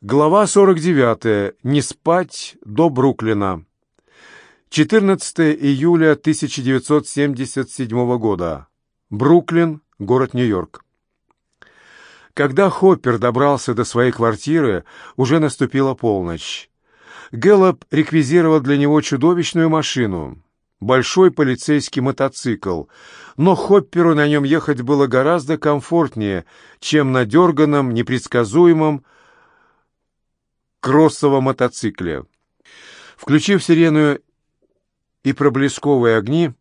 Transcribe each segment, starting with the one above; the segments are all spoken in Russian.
Глава 49. Не спать до Бруклина. 14 июля 1977 года. Бруклин, город Нью-Йорк. Когда Хоппер добрался до своей квартиры, уже наступила полночь. Гэллоп реквизировал для него чудовищную машину. Большой полицейский мотоцикл, но Хопперу на нем ехать было гораздо комфортнее, чем на дерганом, непредсказуемом, кроссовом мотоцикле. Включив сирену и проблесковые огни,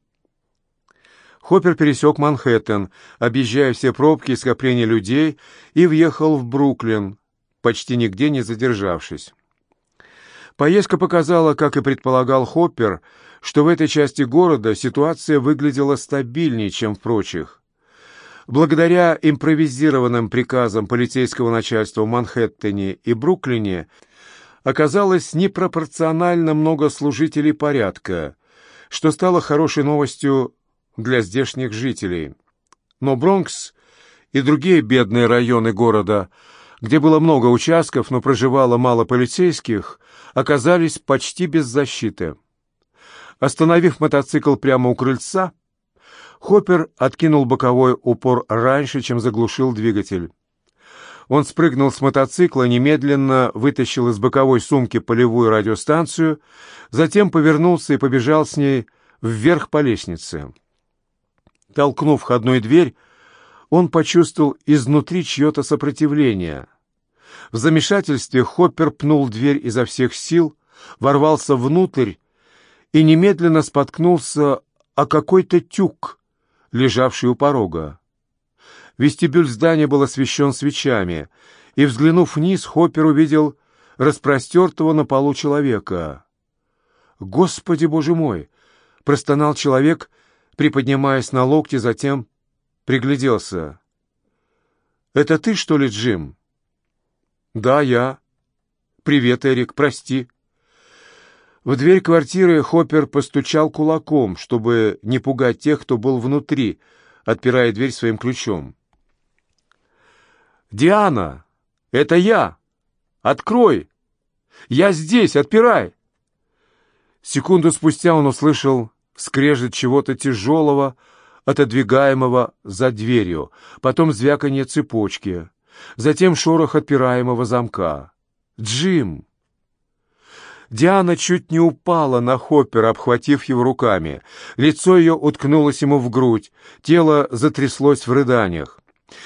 Хоппер пересек Манхэттен, объезжая все пробки и скопления людей, и въехал в Бруклин, почти нигде не задержавшись. Поездка показала, как и предполагал Хоппер, что в этой части города ситуация выглядела стабильнее, чем в прочих. Благодаря импровизированным приказам полицейского начальства в Манхэттене и Бруклине оказалось непропорционально много служителей порядка, что стало хорошей новостью для здешних жителей. Но Бронкс и другие бедные районы города, где было много участков, но проживало мало полицейских, оказались почти без защиты. Остановив мотоцикл прямо у крыльца, Хоппер откинул боковой упор раньше, чем заглушил двигатель. Он спрыгнул с мотоцикла, немедленно вытащил из боковой сумки полевую радиостанцию, затем повернулся и побежал с ней вверх по лестнице. Толкнув входную дверь, он почувствовал изнутри чье-то сопротивление. В замешательстве Хоппер пнул дверь изо всех сил, ворвался внутрь и немедленно споткнулся о какой-то тюк, лежавший у порога. Вестибюль здания был освещен свечами, и, взглянув вниз, Хоппер увидел распростертого на полу человека. «Господи, боже мой!» — простонал человек, приподнимаясь на локте, затем пригляделся. «Это ты, что ли, Джим?» «Да, я». «Привет, Эрик, прости». В дверь квартиры Хоппер постучал кулаком, чтобы не пугать тех, кто был внутри, отпирая дверь своим ключом. «Диана, это я! Открой! Я здесь, отпирай!» Секунду спустя он услышал скрежет чего-то тяжелого, отодвигаемого за дверью, потом звяканье цепочки, затем шорох отпираемого замка. «Джим!» Диана чуть не упала на Хоппера, обхватив его руками. Лицо ее уткнулось ему в грудь, тело затряслось в рыданиях.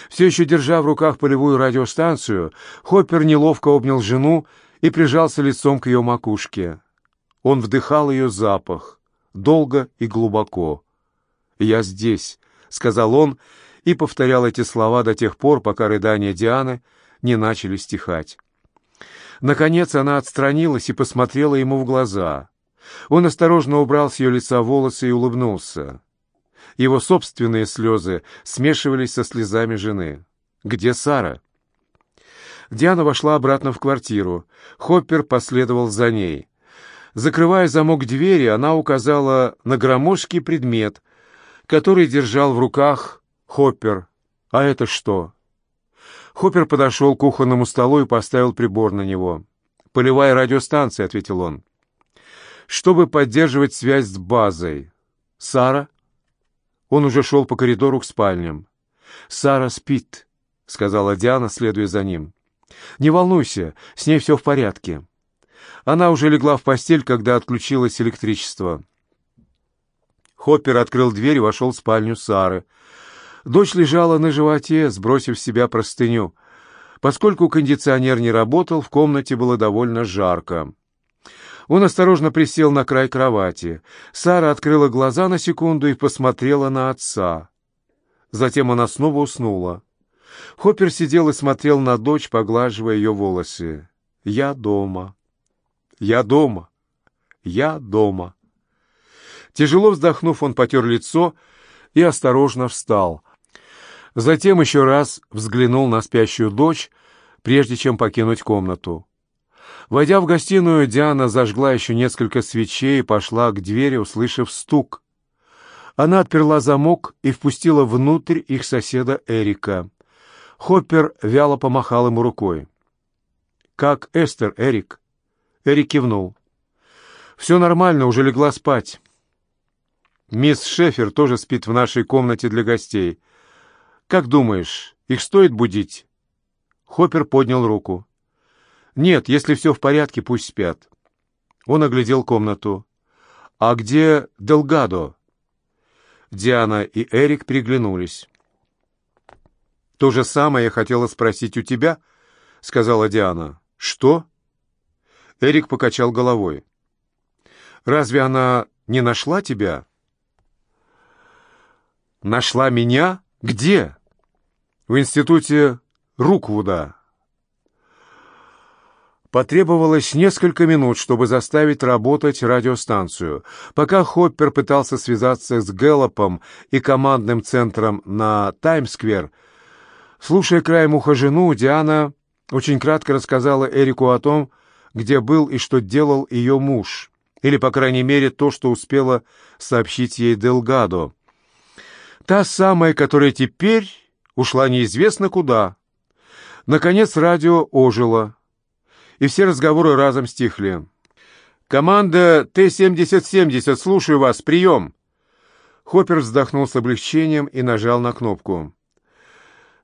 Все еще держа в руках полевую радиостанцию, Хоппер неловко обнял жену и прижался лицом к ее макушке. Он вдыхал ее запах, долго и глубоко. «Я здесь», — сказал он, и повторял эти слова до тех пор, пока рыдания Дианы не начали стихать. Наконец она отстранилась и посмотрела ему в глаза. Он осторожно убрал с ее лица волосы и улыбнулся. Его собственные слезы смешивались со слезами жены. «Где Сара?» Диана вошла обратно в квартиру. Хоппер последовал за ней. Закрывая замок двери, она указала на громоздкий предмет, который держал в руках Хоппер. «А это что?» Хоппер подошел к кухонному столу и поставил прибор на него. «Полевая радиостанция», — ответил он. «Чтобы поддерживать связь с базой. Сара?» Он уже шел по коридору к спальням. «Сара спит», — сказала Диана, следуя за ним. «Не волнуйся, с ней все в порядке». Она уже легла в постель, когда отключилось электричество. Хоппер открыл дверь и вошел в спальню Сары. Дочь лежала на животе, сбросив с себя простыню. Поскольку кондиционер не работал, в комнате было довольно жарко. Он осторожно присел на край кровати. Сара открыла глаза на секунду и посмотрела на отца. Затем она снова уснула. Хоппер сидел и смотрел на дочь, поглаживая ее волосы. «Я дома. Я дома. Я дома». Тяжело вздохнув, он потер лицо и осторожно встал. Затем еще раз взглянул на спящую дочь, прежде чем покинуть комнату. Войдя в гостиную, Диана зажгла еще несколько свечей и пошла к двери, услышав стук. Она отперла замок и впустила внутрь их соседа Эрика. Хоппер вяло помахал ему рукой. «Как Эстер, Эрик?» Эрик кивнул. «Все нормально, уже легла спать. Мисс Шефер тоже спит в нашей комнате для гостей. Как думаешь, их стоит будить?» Хоппер поднял руку. «Нет, если все в порядке, пусть спят». Он оглядел комнату. «А где Делгадо?» Диана и Эрик приглянулись. «То же самое я хотела спросить у тебя», — сказала Диана. «Что?» Эрик покачал головой. «Разве она не нашла тебя?» «Нашла меня? Где?» «В институте Руквуда». Потребовалось несколько минут, чтобы заставить работать радиостанцию. Пока Хоппер пытался связаться с Гэллопом и командным центром на Таймсквер, слушая краем уха жену, Диана очень кратко рассказала Эрику о том, где был и что делал ее муж, или, по крайней мере, то, что успела сообщить ей Делгадо. Та самая, которая теперь ушла неизвестно куда. Наконец радио ожило и все разговоры разом стихли. «Команда Т-7070, слушаю вас, прием!» Хоппер вздохнул с облегчением и нажал на кнопку.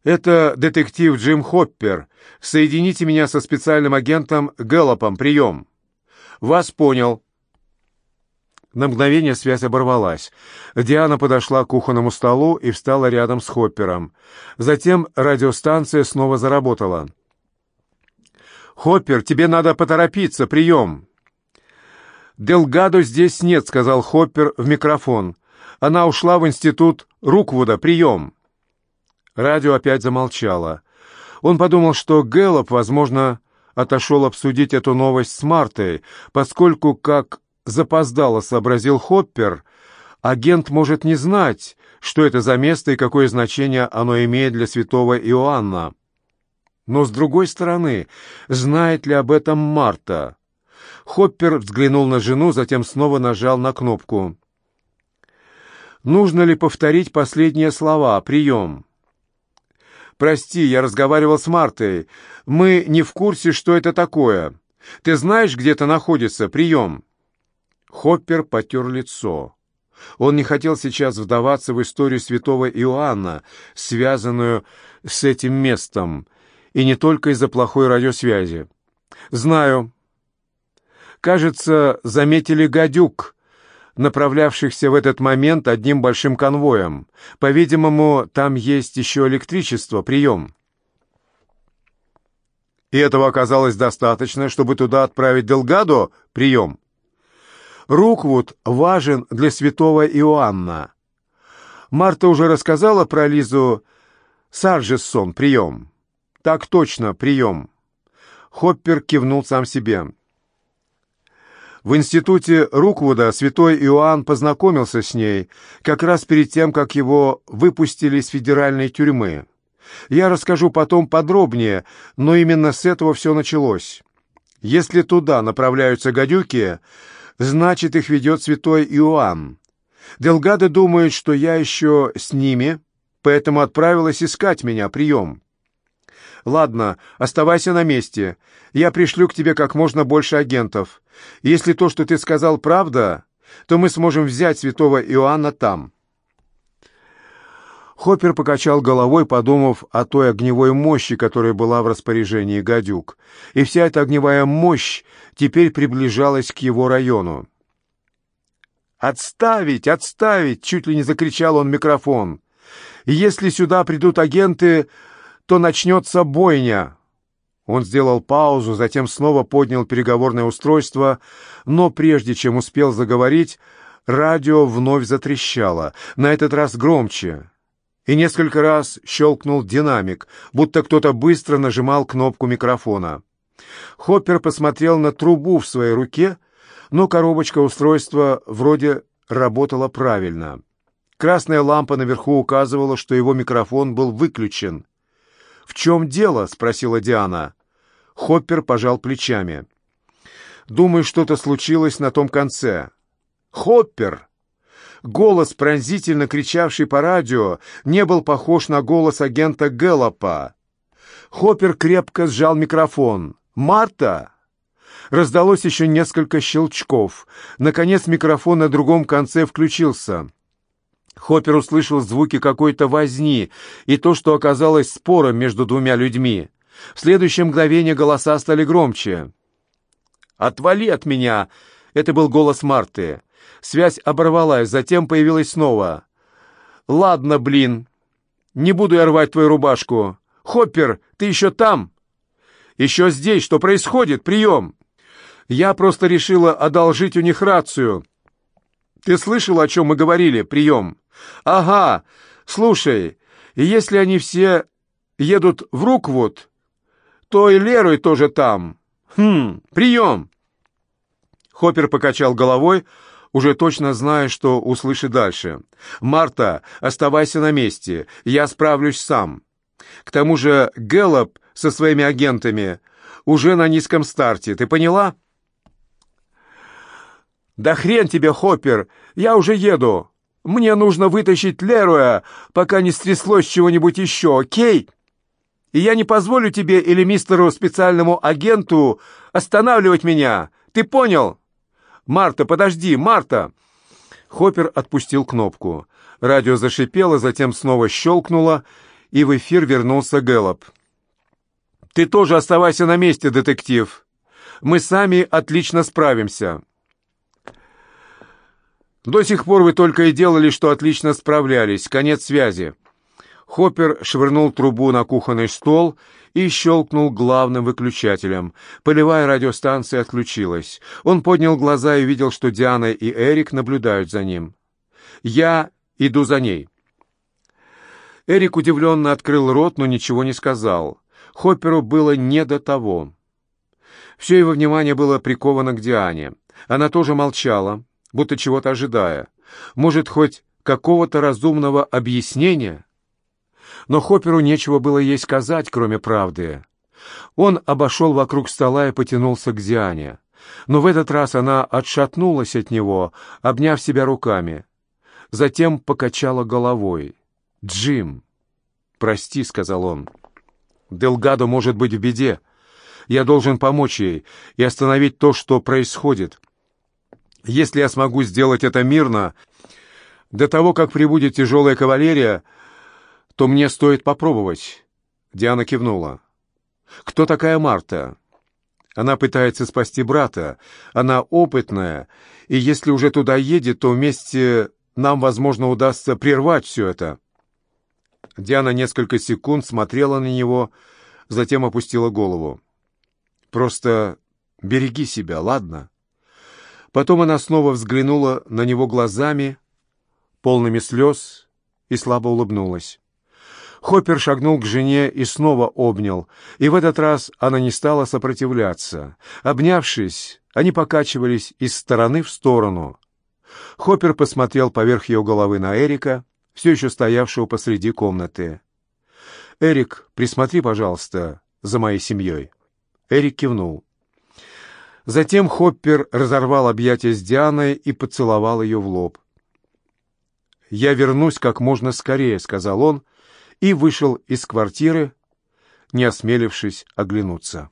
«Это детектив Джим Хоппер. Соедините меня со специальным агентом Гэллопом. Прием!» «Вас понял». На мгновение связь оборвалась. Диана подошла к кухонному столу и встала рядом с Хоппером. Затем радиостанция снова заработала. «Хоппер, тебе надо поторопиться, прием!» «Делгадо здесь нет», — сказал Хоппер в микрофон. «Она ушла в институт Руквуда, прием!» Радио опять замолчало. Он подумал, что Гэллоп, возможно, отошел обсудить эту новость с Мартой, поскольку, как запоздало сообразил Хоппер, агент может не знать, что это за место и какое значение оно имеет для святого Иоанна. Но, с другой стороны, знает ли об этом Марта? Хоппер взглянул на жену, затем снова нажал на кнопку. «Нужно ли повторить последние слова? Прием!» «Прости, я разговаривал с Мартой. Мы не в курсе, что это такое. Ты знаешь, где это находится? Прием!» Хоппер потер лицо. Он не хотел сейчас вдаваться в историю святого Иоанна, связанную с этим местом, и не только из-за плохой радиосвязи. Знаю. Кажется, заметили гадюк, направлявшихся в этот момент одним большим конвоем. По-видимому, там есть еще электричество, прием. И этого оказалось достаточно, чтобы туда отправить Делгадо, прием. Руквуд важен для святого Иоанна. Марта уже рассказала про Лизу Саржессон, прием. «Так точно, прием». Хоппер кивнул сам себе. В институте Руквуда святой Иоанн познакомился с ней как раз перед тем, как его выпустили из федеральной тюрьмы. Я расскажу потом подробнее, но именно с этого все началось. Если туда направляются гадюки, значит, их ведет святой Иоанн. Делгадо думает, что я еще с ними, поэтому отправилась искать меня, прием. «Ладно, оставайся на месте. Я пришлю к тебе как можно больше агентов. Если то, что ты сказал, правда, то мы сможем взять святого Иоанна там». Хоппер покачал головой, подумав о той огневой мощи, которая была в распоряжении гадюк. И вся эта огневая мощь теперь приближалась к его району. «Отставить! Отставить!» — чуть ли не закричал он микрофон. «Если сюда придут агенты, то начнется бойня». Он сделал паузу, затем снова поднял переговорное устройство, но прежде чем успел заговорить, радио вновь затрещало, на этот раз громче. И несколько раз щелкнул динамик, будто кто-то быстро нажимал кнопку микрофона. Хоппер посмотрел на трубу в своей руке, но коробочка устройства вроде работала правильно. Красная лампа наверху указывала, что его микрофон был выключен. «В чем дело?» — спросила Диана. Хоппер пожал плечами. «Думаю, что-то случилось на том конце». «Хоппер!» Голос, пронзительно кричавший по радио, не был похож на голос агента Гэллопа. Хоппер крепко сжал микрофон. Марта!» Раздалось еще несколько щелчков. Наконец микрофон на другом конце включился. Хоппер услышал звуки какой-то возни и то, что оказалось спором между двумя людьми. В следующее мгновение голоса стали громче. «Отвали от меня!» — это был голос Марты. Связь оборвалась, затем появилась снова. «Ладно, блин, не буду я рвать твою рубашку. Хоппер, ты еще там?» «Еще здесь. Что происходит? Прием!» «Я просто решила одолжить у них рацию». «Ты слышал, о чем мы говорили? Прием!» «Ага, слушай, если они все едут в Руквуд, то и Лерой тоже там. Хм, прием!» Хоппер покачал головой, уже точно зная, что услышит дальше. «Марта, оставайся на месте, я справлюсь сам. К тому же Гэллоп со своими агентами уже на низком старте, ты поняла?» «Да хрен тебе, Хоппер, я уже еду!» Мне нужно вытащить Леруя, пока не стряслось чего-нибудь еще, окей? И я не позволю тебе или мистеру специальному агенту останавливать меня. Ты понял? Марта, подожди, Марта!» Хоппер отпустил кнопку. Радио зашипело, затем снова щелкнуло, и в эфир вернулся Гэллоп. «Ты тоже оставайся на месте, детектив. Мы сами отлично справимся». До сих пор вы только и делали, что отлично справлялись. Конец связи. Хоппер швырнул трубу на кухонный стол и щелкнул главным выключателем. Полевая радиостанция отключилась. Он поднял глаза и увидел, что Диана и Эрик наблюдают за ним. «Я иду за ней». Эрик удивленно открыл рот, но ничего не сказал. Хопперу было не до того. Все его внимание было приковано к Диане. Она тоже молчала, будто чего-то ожидая. Может, хоть какого-то разумного объяснения? Но Хопперу нечего было ей сказать, кроме правды. Он обошел вокруг стола и потянулся к Диане. Но в этот раз она отшатнулась от него, обняв себя руками. Затем покачала головой. «Джим!» «Прости», — сказал он. «Делгадо может быть в беде. Я должен помочь ей и остановить то, что происходит. Если я смогу сделать это мирно, до того, как прибудет тяжелая кавалерия, то мне стоит попробовать». Диана кивнула. «Кто такая Марта?» Она пытается спасти брата. Она опытная, и если уже туда едет, то вместе нам, возможно, удастся прервать все это. Диана несколько секунд смотрела на него, затем опустила голову. «Просто береги себя, ладно?» Потом она снова взглянула на него глазами, полными слез, и слабо улыбнулась. Хоппер шагнул к жене и снова обнял, и в этот раз она не стала сопротивляться. Обнявшись, они покачивались из стороны в сторону. Хоппер посмотрел поверх ее головы на Эрика, все еще стоявшего посреди комнаты. «Эрик, присмотри, пожалуйста, за моей семьей». Эрик кивнул. Затем Хоппер разорвал объятия с Дианой и поцеловал ее в лоб. «Я вернусь как можно скорее», — сказал он, и вышел из квартиры, не осмелившись оглянуться.